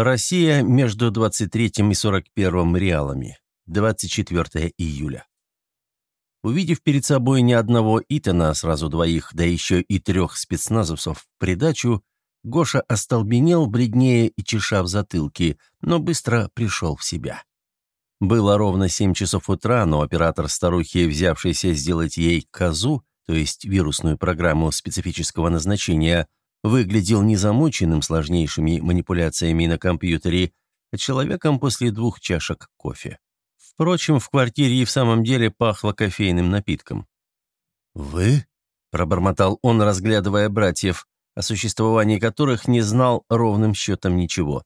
Россия между 23 и 41 реалами. 24 июля. Увидев перед собой не одного Итана, а сразу двоих, да еще и трех спецназовцев в придачу, Гоша остолбенел, бледнее и чеша в затылке, но быстро пришел в себя. Было ровно семь часов утра, но оператор старухи, взявшийся сделать ей козу, то есть вирусную программу специфического назначения, выглядел не замученным сложнейшими манипуляциями на компьютере, а человеком после двух чашек кофе. Впрочем, в квартире и в самом деле пахло кофейным напитком. «Вы?» – пробормотал он, разглядывая братьев, о существовании которых не знал ровным счетом ничего.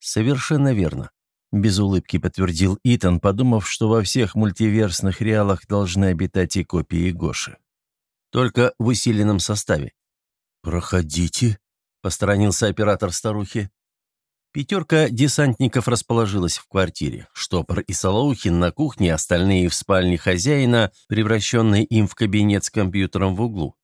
«Совершенно верно», – без улыбки подтвердил Итан, подумав, что во всех мультиверсных реалах должны обитать и копии Гоши. Только в усиленном составе. «Проходите», – посторонился оператор старухи. Пятерка десантников расположилась в квартире. Штопор и Солоухин на кухне, остальные в спальне хозяина, превращенной им в кабинет с компьютером в углу.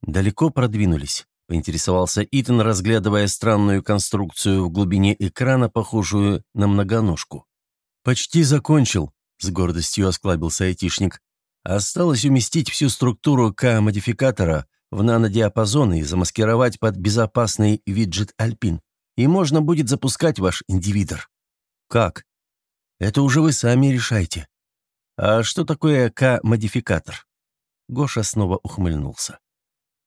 «Далеко продвинулись?» – поинтересовался Итан, разглядывая странную конструкцию в глубине экрана, похожую на многоножку. «Почти закончил», – с гордостью осклабился айтишник. «Осталось уместить всю структуру К-модификатора в нанодиапазон и замаскировать под безопасный виджет Альпин и можно будет запускать ваш индивидор. Как? Это уже вы сами решайте. А что такое К-модификатор? Гоша снова ухмыльнулся.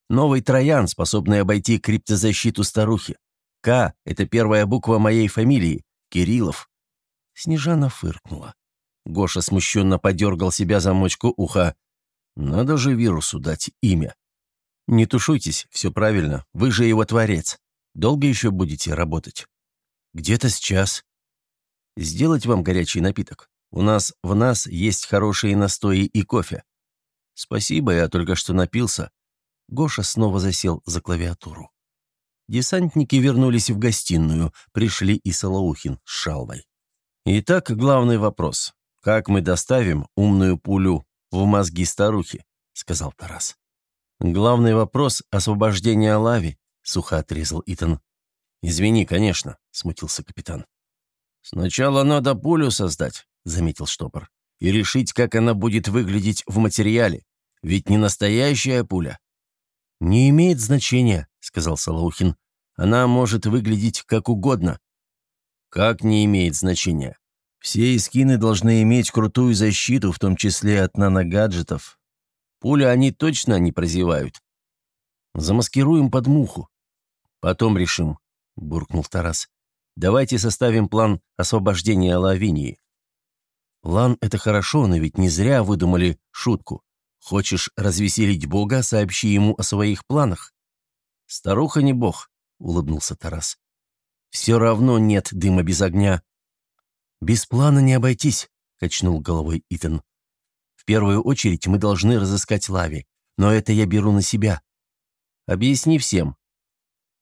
Новый троян, способный обойти криптозащиту старухи. К — это первая буква моей фамилии, Кириллов. Снежана фыркнула. Гоша смущенно подергал себя за мочку уха. Надо же вирусу дать имя. Не тушуйтесь, все правильно, вы же его творец. Долго еще будете работать? Где-то сейчас. Сделать вам горячий напиток. У нас в нас есть хорошие настои и кофе. Спасибо, я только что напился. Гоша снова засел за клавиатуру. Десантники вернулись в гостиную, пришли и Солоухин с Шалвой. Итак, главный вопрос. Как мы доставим умную пулю в мозги старухи? Сказал Тарас. Главный вопрос – освобождение Лави, — сухо отрезал Итан. «Извини, конечно», — смутился капитан. «Сначала надо пулю создать», — заметил штопор, «и решить, как она будет выглядеть в материале. Ведь не настоящая пуля». «Не имеет значения», — сказал Салаухин. «Она может выглядеть как угодно». «Как не имеет значения? Все эскины должны иметь крутую защиту, в том числе от наногаджетов. Пули они точно не прозевают. Замаскируем под муху. Потом решим, буркнул Тарас. Давайте составим план освобождения Лавинии. План — это хорошо, но ведь не зря выдумали шутку. Хочешь развеселить Бога, сообщи ему о своих планах. Старуха не бог, улыбнулся Тарас. Все равно нет дыма без огня. Без плана не обойтись, качнул головой Итан. В первую очередь мы должны разыскать Лави, но это я беру на себя. Объясни всем.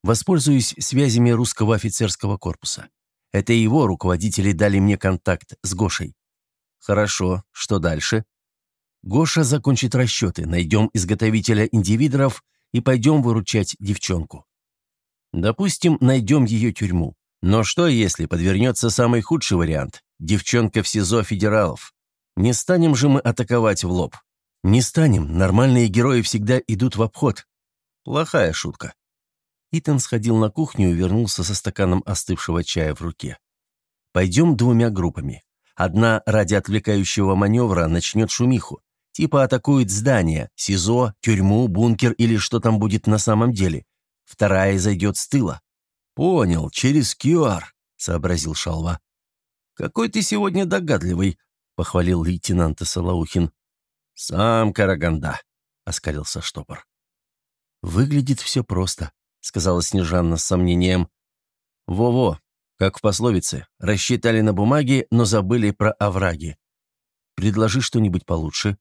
Воспользуюсь связями русского офицерского корпуса. Это его руководители дали мне контакт с Гошей. Хорошо, что дальше? Гоша закончит расчеты, найдем изготовителя индивидоров и пойдем выручать девчонку. Допустим, найдем ее тюрьму. Но что, если подвернется самый худший вариант? Девчонка в СИЗО федералов. Не станем же мы атаковать в лоб. Не станем, нормальные герои всегда идут в обход. Плохая шутка. Итан сходил на кухню и вернулся со стаканом остывшего чая в руке. «Пойдем двумя группами. Одна ради отвлекающего маневра начнет шумиху. Типа атакует здание, СИЗО, тюрьму, бункер или что там будет на самом деле. Вторая зайдет с тыла». «Понял, через QR», — сообразил Шалва. «Какой ты сегодня догадливый», — похвалил лейтенант Салаухин. «Сам Караганда», — оскалился штопор. «Выглядит все просто», — сказала Снежанна с сомнением. «Во-во, как в пословице, рассчитали на бумаге, но забыли про овраги. Предложи что-нибудь получше».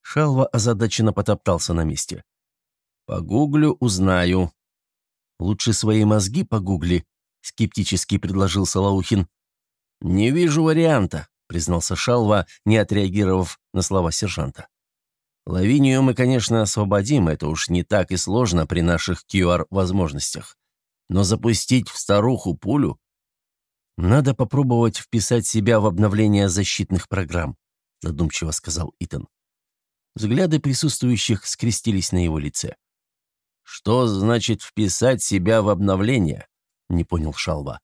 Шалва озадаченно потоптался на месте. «Погуглю, узнаю». «Лучше свои мозги погугли», — скептически предложил Салаухин. «Не вижу варианта», — признался Шалва, не отреагировав на слова сержанта. Лавинию мы, конечно, освободим, это уж не так и сложно при наших QR-возможностях. Но запустить в старуху пулю «Надо попробовать вписать себя в обновление защитных программ», задумчиво сказал Итан. Взгляды присутствующих скрестились на его лице. «Что значит вписать себя в обновление?» — не понял Шалва.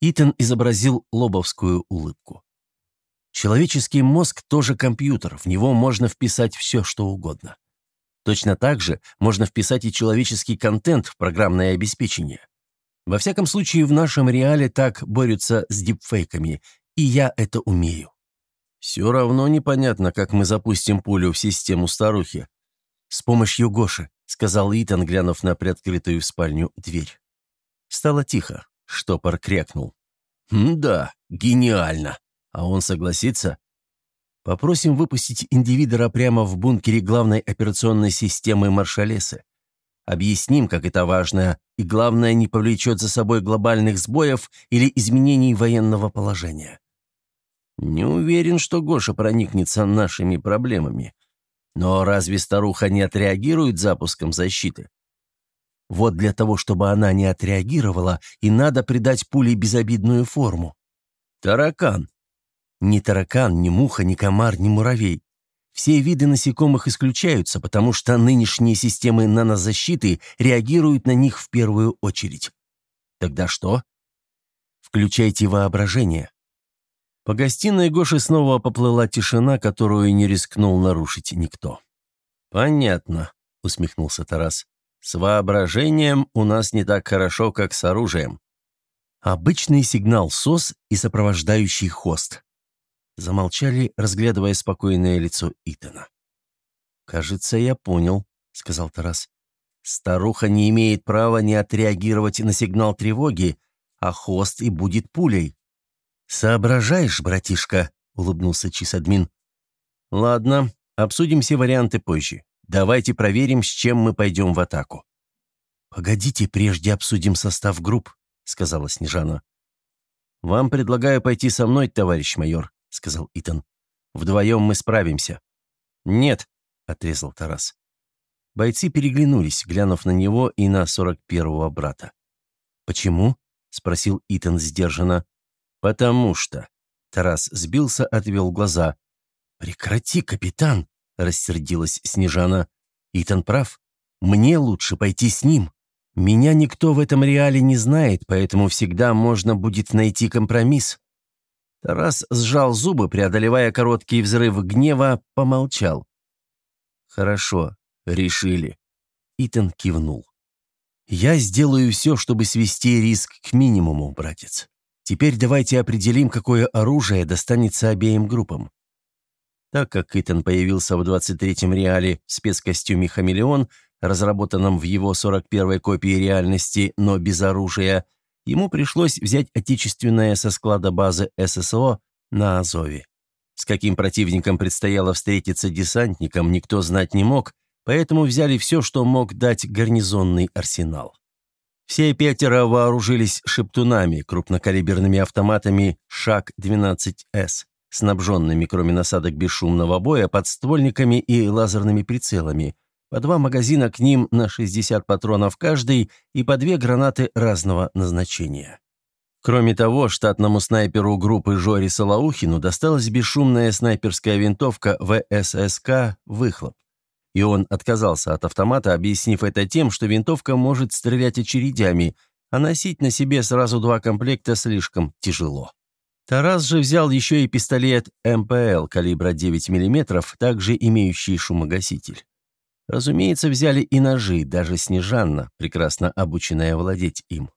Итан изобразил лобовскую улыбку. Человеческий мозг тоже компьютер, в него можно вписать все, что угодно. Точно так же можно вписать и человеческий контент в программное обеспечение. Во всяком случае, в нашем реале так борются с дипфейками, и я это умею. Все равно непонятно, как мы запустим пулю в систему старухи. С помощью Гоши, сказал Итан, глянув на приоткрытую в спальню дверь. Стало тихо. Штопор крякнул. «Да, гениально. А он согласится?» «Попросим выпустить индивидора прямо в бункере главной операционной системы Маршалесы. Объясним, как это важно, и главное, не повлечет за собой глобальных сбоев или изменений военного положения». «Не уверен, что Гоша проникнется нашими проблемами. Но разве старуха не отреагирует запуском защиты?» Вот для того, чтобы она не отреагировала, и надо придать пуле безобидную форму. Таракан. Ни таракан, ни муха, ни комар, ни муравей. Все виды насекомых исключаются, потому что нынешние системы нанозащиты реагируют на них в первую очередь. Тогда что? Включайте воображение. По гостиной Гоши снова поплыла тишина, которую не рискнул нарушить никто. «Понятно», — усмехнулся Тарас. С воображением у нас не так хорошо, как с оружием. Обычный сигнал СОС и сопровождающий хост. Замолчали, разглядывая спокойное лицо Итана. «Кажется, я понял», — сказал Тарас. «Старуха не имеет права не отреагировать на сигнал тревоги, а хост и будет пулей». «Соображаешь, братишка», — улыбнулся Чисадмин. «Ладно, обсудим все варианты позже. Давайте проверим, с чем мы пойдем в атаку». «Погодите, прежде обсудим состав групп», — сказала Снежана. «Вам предлагаю пойти со мной, товарищ майор», — сказал Итан. «Вдвоем мы справимся». «Нет», — отрезал Тарас. Бойцы переглянулись, глянув на него и на сорок первого брата. «Почему?» — спросил Итан сдержанно. «Потому что...» Тарас сбился, отвел глаза. «Прекрати, капитан!» — рассердилась Снежана. «Итан прав. Мне лучше пойти с ним. Меня никто в этом реале не знает, поэтому всегда можно будет найти компромисс». Тарас сжал зубы, преодолевая короткий взрыв гнева, помолчал. «Хорошо, решили». Итан кивнул. «Я сделаю все, чтобы свести риск к минимуму, братец. Теперь давайте определим, какое оружие достанется обеим группам. Так как Итан появился в 23-м реале в спецкостюме «Хамелеон», разработанном в его 41-й копии реальности, но без оружия, ему пришлось взять отечественное со склада базы ССО на Азове. С каким противником предстояло встретиться десантникам, никто знать не мог, поэтому взяли все, что мог дать гарнизонный арсенал. Все пятеро вооружились шептунами, крупнокалиберными автоматами «Шаг-12С», снабженными, кроме насадок бесшумного боя, подствольниками и лазерными прицелами, по два магазина к ним на 60 патронов каждый и по две гранаты разного назначения. Кроме того, штатному снайперу группы Жори Салаухину досталась бесшумная снайперская винтовка ВССК «Выхлоп». И он отказался от автомата, объяснив это тем, что винтовка может стрелять очередями, а носить на себе сразу два комплекта слишком тяжело. Тарас же взял еще и пистолет МПЛ калибра 9 мм, также имеющий шумогаситель. Разумеется, взяли и ножи, даже Снежанна, прекрасно обученная владеть им.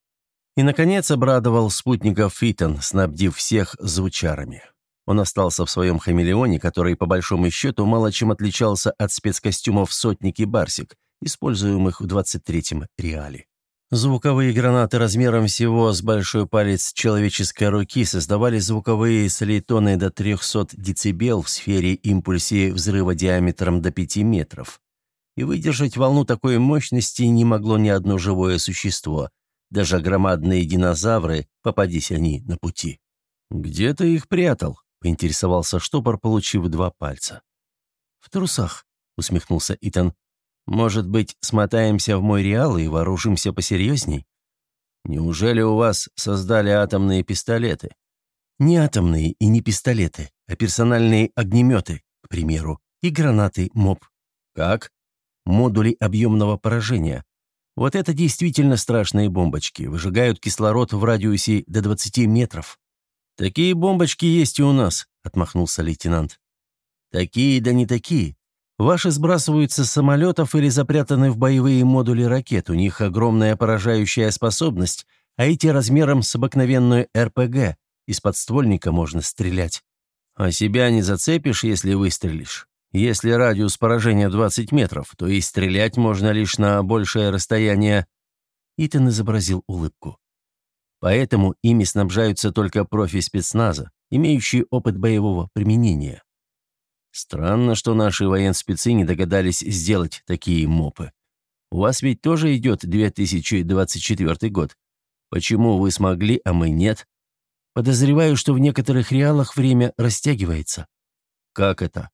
И, наконец, обрадовал спутников Фитон, снабдив всех звучарами. Он остался в своем хамелеоне, который, по большому счету, мало чем отличался от спецкостюмов сотники Барсик, используемых в 23-м реале. Звуковые гранаты размером всего с большой палец человеческой руки создавали звуковые солитоны до 300 дБ в сфере импульсе взрыва диаметром до 5 метров. И выдержать волну такой мощности не могло ни одно живое существо, даже громадные динозавры, попадись они на пути. «Где ты их прятал?» — поинтересовался штопор, получив два пальца. «В трусах», — усмехнулся Итан. Может быть, смотаемся в мой реал и вооружимся посерьезней?» Неужели у вас создали атомные пистолеты? Не атомные и не пистолеты, а персональные огнеметы, к примеру, и гранаты МОП. Как? Модули объемного поражения. Вот это действительно страшные бомбочки, выжигают кислород в радиусе до 20 метров. «Такие бомбочки есть и у нас», — отмахнулся лейтенант. «Такие да не такие. Ваши сбрасываются с самолетов или запрятаны в боевые модули ракет. У них огромная поражающая способность, а эти размером с обыкновенную РПГ. Из подствольника можно стрелять. А себя не зацепишь, если выстрелишь. Если радиус поражения 20 метров, то и стрелять можно лишь на большее расстояние». Итан изобразил улыбку. Поэтому ими снабжаются только профи спецназа, имеющие опыт боевого применения. Странно, что наши военспецы не догадались сделать такие мопы. У вас ведь тоже идет 2024 год. Почему вы смогли, а мы нет? Подозреваю, что в некоторых реалах время растягивается. Как это?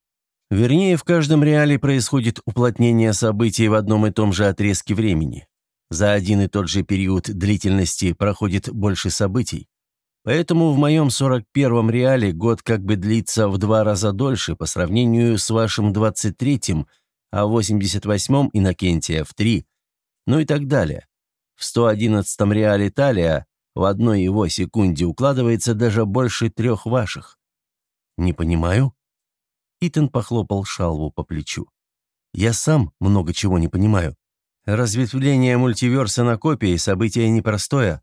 Вернее, в каждом реале происходит уплотнение событий в одном и том же отрезке времени. За один и тот же период длительности проходит больше событий. Поэтому в моем 41-м реале год как бы длится в два раза дольше по сравнению с вашим 23-м, а в 88-м Иннокентия в три, ну и так далее. В 111-м реале Талия в одной его секунде укладывается даже больше трех ваших. «Не понимаю?» Итан похлопал шалву по плечу. «Я сам много чего не понимаю. Разветвление мультиверса на копии – событие непростое.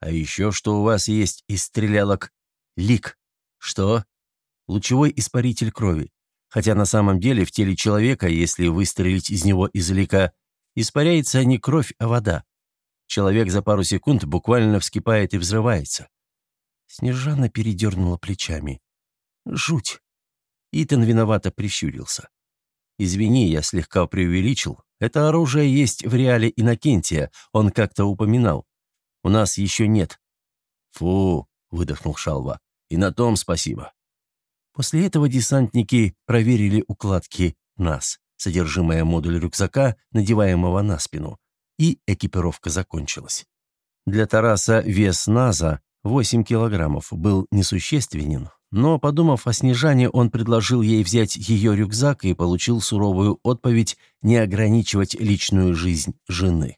А еще что у вас есть из стрелялок? Лик. Что? Лучевой испаритель крови. Хотя на самом деле в теле человека, если выстрелить из него из лика, испаряется не кровь, а вода. Человек за пару секунд буквально вскипает и взрывается. Снежана передернула плечами. Жуть. Итан виновато прищурился. «Извини, я слегка преувеличил. Это оружие есть в реале Иннокентия, он как-то упоминал. У нас еще нет». «Фу», — выдохнул Шалва, — «и на том спасибо». После этого десантники проверили укладки «НАС», содержимое модуля рюкзака, надеваемого на спину, и экипировка закончилась. Для Тараса вес НАЗа 8 килограммов был несущественен, но, подумав о Снежане, он предложил ей взять ее рюкзак и получил суровую отповедь не ограничивать личную жизнь жены.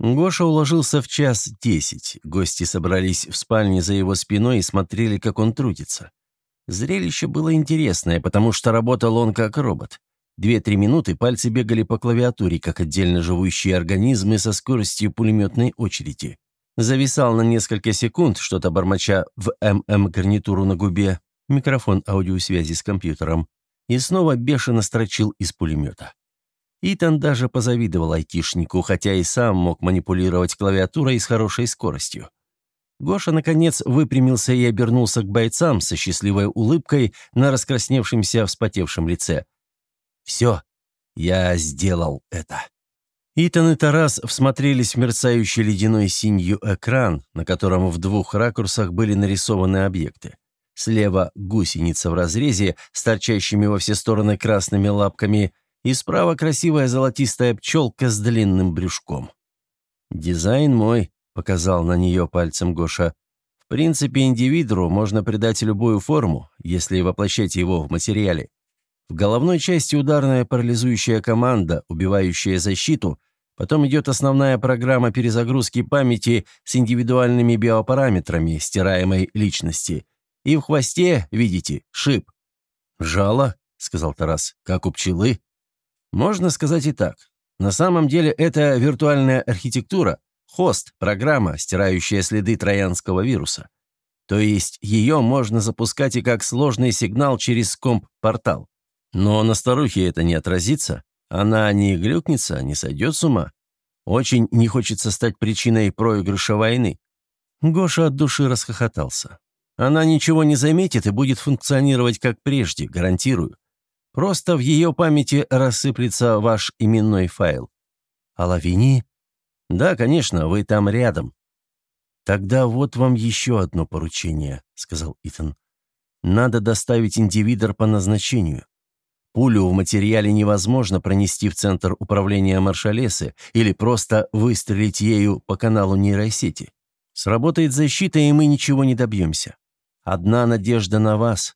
Гоша уложился в час десять. Гости собрались в спальне за его спиной и смотрели, как он трудится. Зрелище было интересное, потому что работал он как робот. Две-три минуты пальцы бегали по клавиатуре, как отдельно живущие организмы со скоростью пулеметной очереди зависал на несколько секунд, что-то бормоча в ММ-гарнитуру на губе, микрофон аудиосвязи с компьютером, и снова бешено строчил из пулемета. Итан даже позавидовал айтишнику, хотя и сам мог манипулировать клавиатурой с хорошей скоростью. Гоша, наконец, выпрямился и обернулся к бойцам со счастливой улыбкой на раскрасневшемся вспотевшем лице. «Все, я сделал это». Итан и Тарас всмотрелись в мерцающий ледяной синью экран, на котором в двух ракурсах были нарисованы объекты. Слева гусеница в разрезе с торчащими во все стороны красными лапками, и справа красивая золотистая пчелка с длинным брюшком. «Дизайн мой», — показал на нее пальцем Гоша. «В принципе, индивидру можно придать любую форму, если воплощать его в материале. В головной части ударная парализующая команда, убивающая защиту, потом идет основная программа перезагрузки памяти с индивидуальными биопараметрами стираемой личности. И в хвосте, видите, шип. «Жало», — сказал Тарас, — «как у пчелы». Можно сказать и так. На самом деле это виртуальная архитектура, хост, программа, стирающая следы троянского вируса. То есть ее можно запускать и как сложный сигнал через комп-портал. Но на старухе это не отразится. Она не глюкнется, не сойдет с ума. Очень не хочется стать причиной проигрыша войны. Гоша от души расхохотался. Она ничего не заметит и будет функционировать как прежде, гарантирую. Просто в ее памяти рассыплется ваш именной файл. А Лавини? Да, конечно, вы там рядом. Тогда вот вам еще одно поручение, сказал Итан. Надо доставить индивидор по назначению. Пулю в материале невозможно пронести в центр управления маршалесы или просто выстрелить ею по каналу нейросети. Сработает защита, и мы ничего не добьемся. Одна надежда на вас.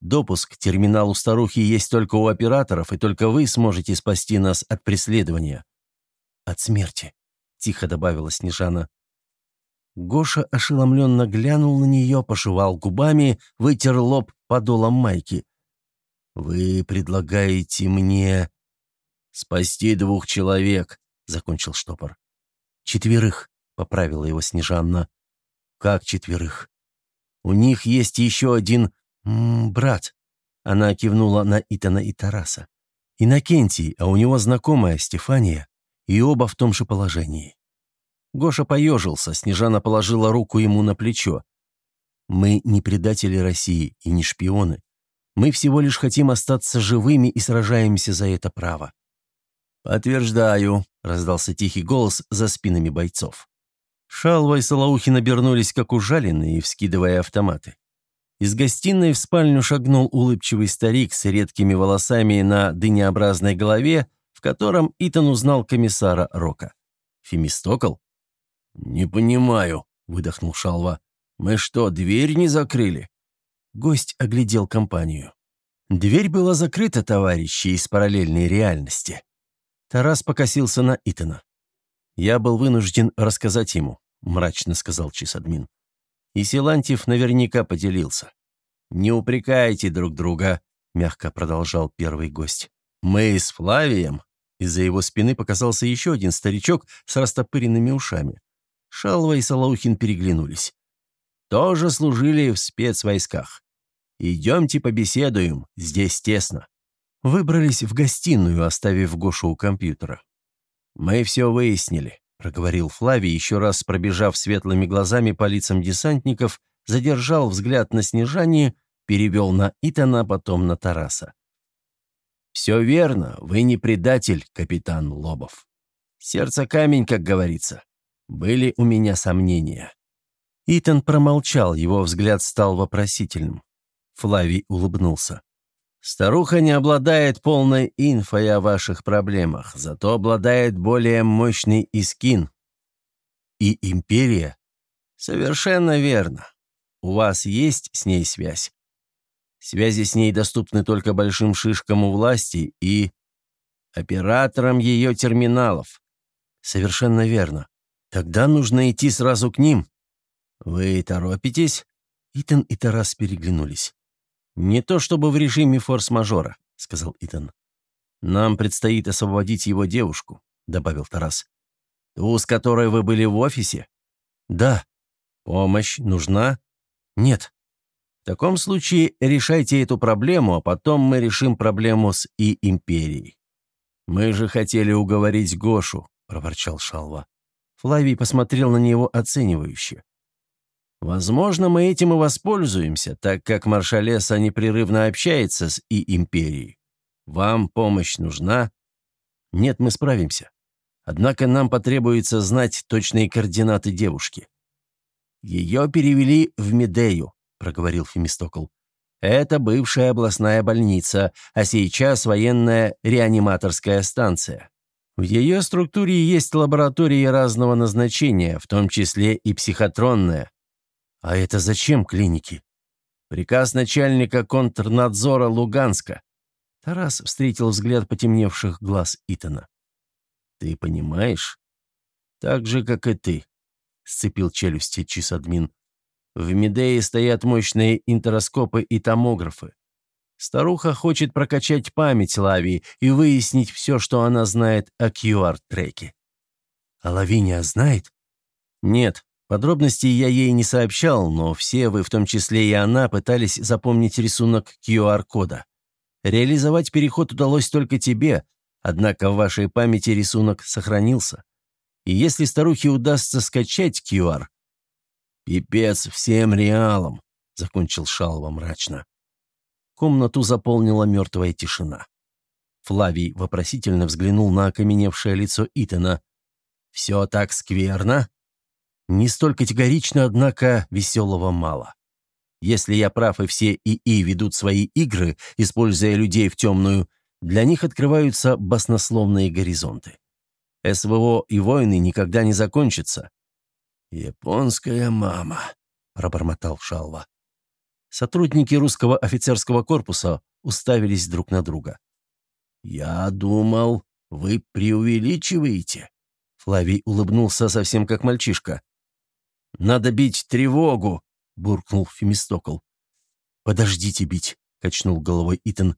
Допуск к терминалу старухи есть только у операторов, и только вы сможете спасти нас от преследования». «От смерти», — тихо добавила Снежана. Гоша ошеломленно глянул на нее, пошивал губами, вытер лоб подолом майки. «Вы предлагаете мне...» «Спасти двух человек», — закончил штопор. «Четверых», — поправила его Снежанна. «Как четверых?» «У них есть еще один М -м, брат». Она кивнула на Итана и Тараса. «Иннокентий, а у него знакомая Стефания, и оба в том же положении». Гоша поежился, Снежана положила руку ему на плечо. «Мы не предатели России и не шпионы. Мы всего лишь хотим остаться живыми и сражаемся за это право». «Подтверждаю», — раздался тихий голос за спинами бойцов. Шалва и Салаухин обернулись, как ужаленные, вскидывая автоматы. Из гостиной в спальню шагнул улыбчивый старик с редкими волосами на дынеобразной голове, в котором Итан узнал комиссара Рока. «Фемистокл?» «Не понимаю», — выдохнул Шалва. «Мы что, дверь не закрыли?» Гость оглядел компанию. Дверь была закрыта, товарищи, из параллельной реальности. Тарас покосился на Итана. «Я был вынужден рассказать ему», — мрачно сказал чисадмин. И Силантьев наверняка поделился. «Не упрекайте друг друга», — мягко продолжал первый гость. «Мы с Флавием...» Из-за его спины показался еще один старичок с растопыренными ушами. Шалва и Салаухин переглянулись. «Тоже служили в спецвойсках. Идемте побеседуем, здесь тесно». Выбрались в гостиную, оставив Гошу у компьютера. «Мы все выяснили проговорил Флавий, еще раз пробежав светлыми глазами по лицам десантников, задержал взгляд на Снежане, перевел на Итана, потом на Тараса. «Все верно, вы не предатель, капитан Лобов. Сердце камень, как говорится. Были у меня сомнения». Итан промолчал, его взгляд стал вопросительным. Флавий улыбнулся. Старуха не обладает полной инфой о ваших проблемах, зато обладает более мощный искин. И империя? Совершенно верно. У вас есть с ней связь? Связи с ней доступны только большим шишкам у власти и операторам ее терминалов. Совершенно верно. Тогда нужно идти сразу к ним. Вы торопитесь? Итан и Тарас переглянулись. «Не то чтобы в режиме форс-мажора», — сказал Итан. «Нам предстоит освободить его девушку», — добавил Тарас. «Ту, с которой вы были в офисе?» «Да». «Помощь нужна?» «Нет». «В таком случае решайте эту проблему, а потом мы решим проблему с И империей». «Мы же хотели уговорить Гошу», — проворчал Шалва. Флавий посмотрел на него оценивающе. Возможно, мы этим и воспользуемся, так как маршалеса непрерывно общается с И-империей. Вам помощь нужна? Нет, мы справимся. Однако нам потребуется знать точные координаты девушки. Ее перевели в Медею, проговорил Фемистокл. Это бывшая областная больница, а сейчас военная реаниматорская станция. В ее структуре есть лаборатории разного назначения, в том числе и психотронная, «А это зачем клиники?» «Приказ начальника контрнадзора Луганска». Тарас встретил взгляд потемневших глаз Итана. «Ты понимаешь?» «Так же, как и ты», — сцепил челюсти чисадмин. «В Медее стоят мощные интероскопы и томографы. Старуха хочет прокачать память Лавии и выяснить все, что она знает о QR-треке». «А Лавиния знает?» «Нет, Подробностей я ей не сообщал, но все вы, в том числе и она, пытались запомнить рисунок QR-кода. Реализовать переход удалось только тебе, однако в вашей памяти рисунок сохранился. И если старухе удастся скачать QR... «Пипец всем реалам», — закончил Шалва мрачно. Комнату заполнила мертвая тишина. Флавий вопросительно взглянул на окаменевшее лицо Итана. «Все так скверно?» Не столь категорично, однако веселого мало. Если я прав и все ИИ ведут свои игры, используя людей в темную, Для них открываются баснословные горизонты. СВО и войны никогда не закончатся. «Японская мама», — пробормотал Шалва. Сотрудники русского офицерского корпуса уставились друг на друга. «Я думал, вы преувеличиваете?» Флавий улыбнулся совсем как мальчишка. «Надо бить тревогу!» — буркнул Фемистокл. «Подождите бить!» — качнул головой Итан.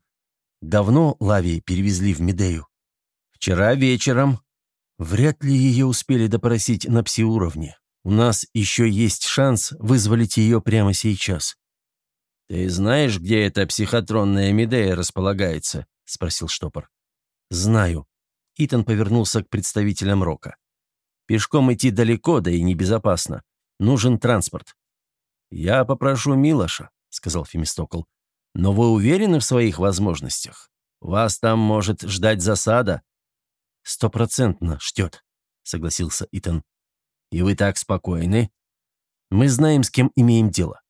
«Давно Лавии перевезли в Медею?» «Вчера вечером. Вряд ли ее успели допросить на пси-уровне. У нас еще есть шанс вызволить ее прямо сейчас». «Ты знаешь, где эта психотронная Медея располагается?» — спросил штопор. «Знаю». Итан повернулся к представителям Рока. «Пешком идти далеко, да и небезопасно. Нужен транспорт». «Я попрошу Милоша», — сказал Фемистокл. «Но вы уверены в своих возможностях? Вас там может ждать засада?» «Стопроцентно ждет», — согласился Итан. «И вы так спокойны?» «Мы знаем, с кем имеем дело.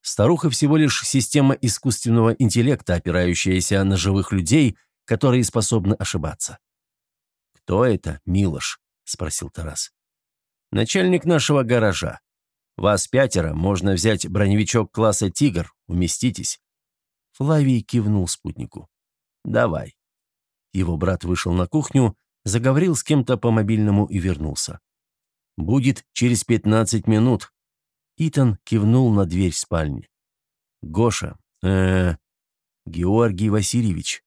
Старуха всего лишь система искусственного интеллекта, опирающаяся на живых людей, которые способны ошибаться». «Кто это, Милош?» — спросил Тарас. «Начальник нашего гаража. Вас пятеро, можно взять броневичок класса «Тигр», уместитесь». Флавий кивнул спутнику. «Давай». Его брат вышел на кухню, заговорил с кем-то по мобильному и вернулся. «Будет через пятнадцать минут». Итан кивнул на дверь спальни. «Гоша, э, Георгий Васильевич.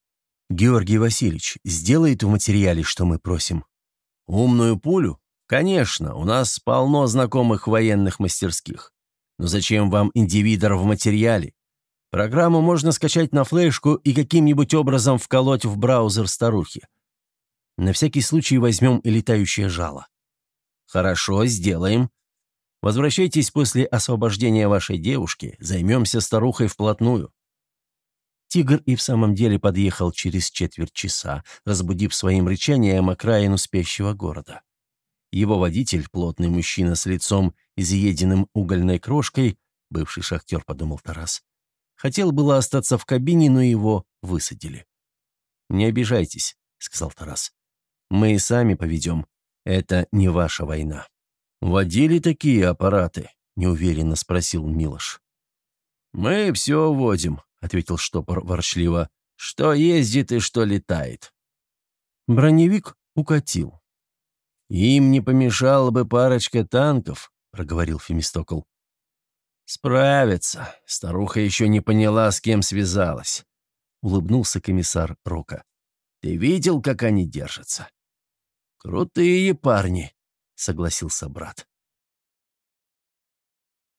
Георгий Васильевич, сделает в материале, что мы просим». «Умную пулю?» «Конечно, у нас полно знакомых военных мастерских. Но зачем вам индивидор в материале? Программу можно скачать на флешку и каким-нибудь образом вколоть в браузер старухи. На всякий случай возьмем и летающее жало. Хорошо, сделаем. Возвращайтесь после освобождения вашей девушки, займемся старухой вплотную. Тигр и в самом деле подъехал через четверть часа, разбудив своим рычанием окраину спящего города. Его водитель, плотный мужчина с лицом, изъеденным угольной крошкой, бывший шахтер, подумал Тарас, хотел было остаться в кабине, но его высадили. «Не обижайтесь», — сказал Тарас. «Мы и сами поведем. Это не ваша война». «Водили такие аппараты?» — неуверенно спросил Милош. «Мы все водим», — ответил штопор ворчливо. «Что ездит и что летает». Броневик укатил. «Им не помешала бы парочка танков», — проговорил Фемистокл. «Справятся. Старуха еще не поняла, с кем связалась», — улыбнулся комиссар Рока. «Ты видел, как они держатся?» «Крутые парни», — согласился брат.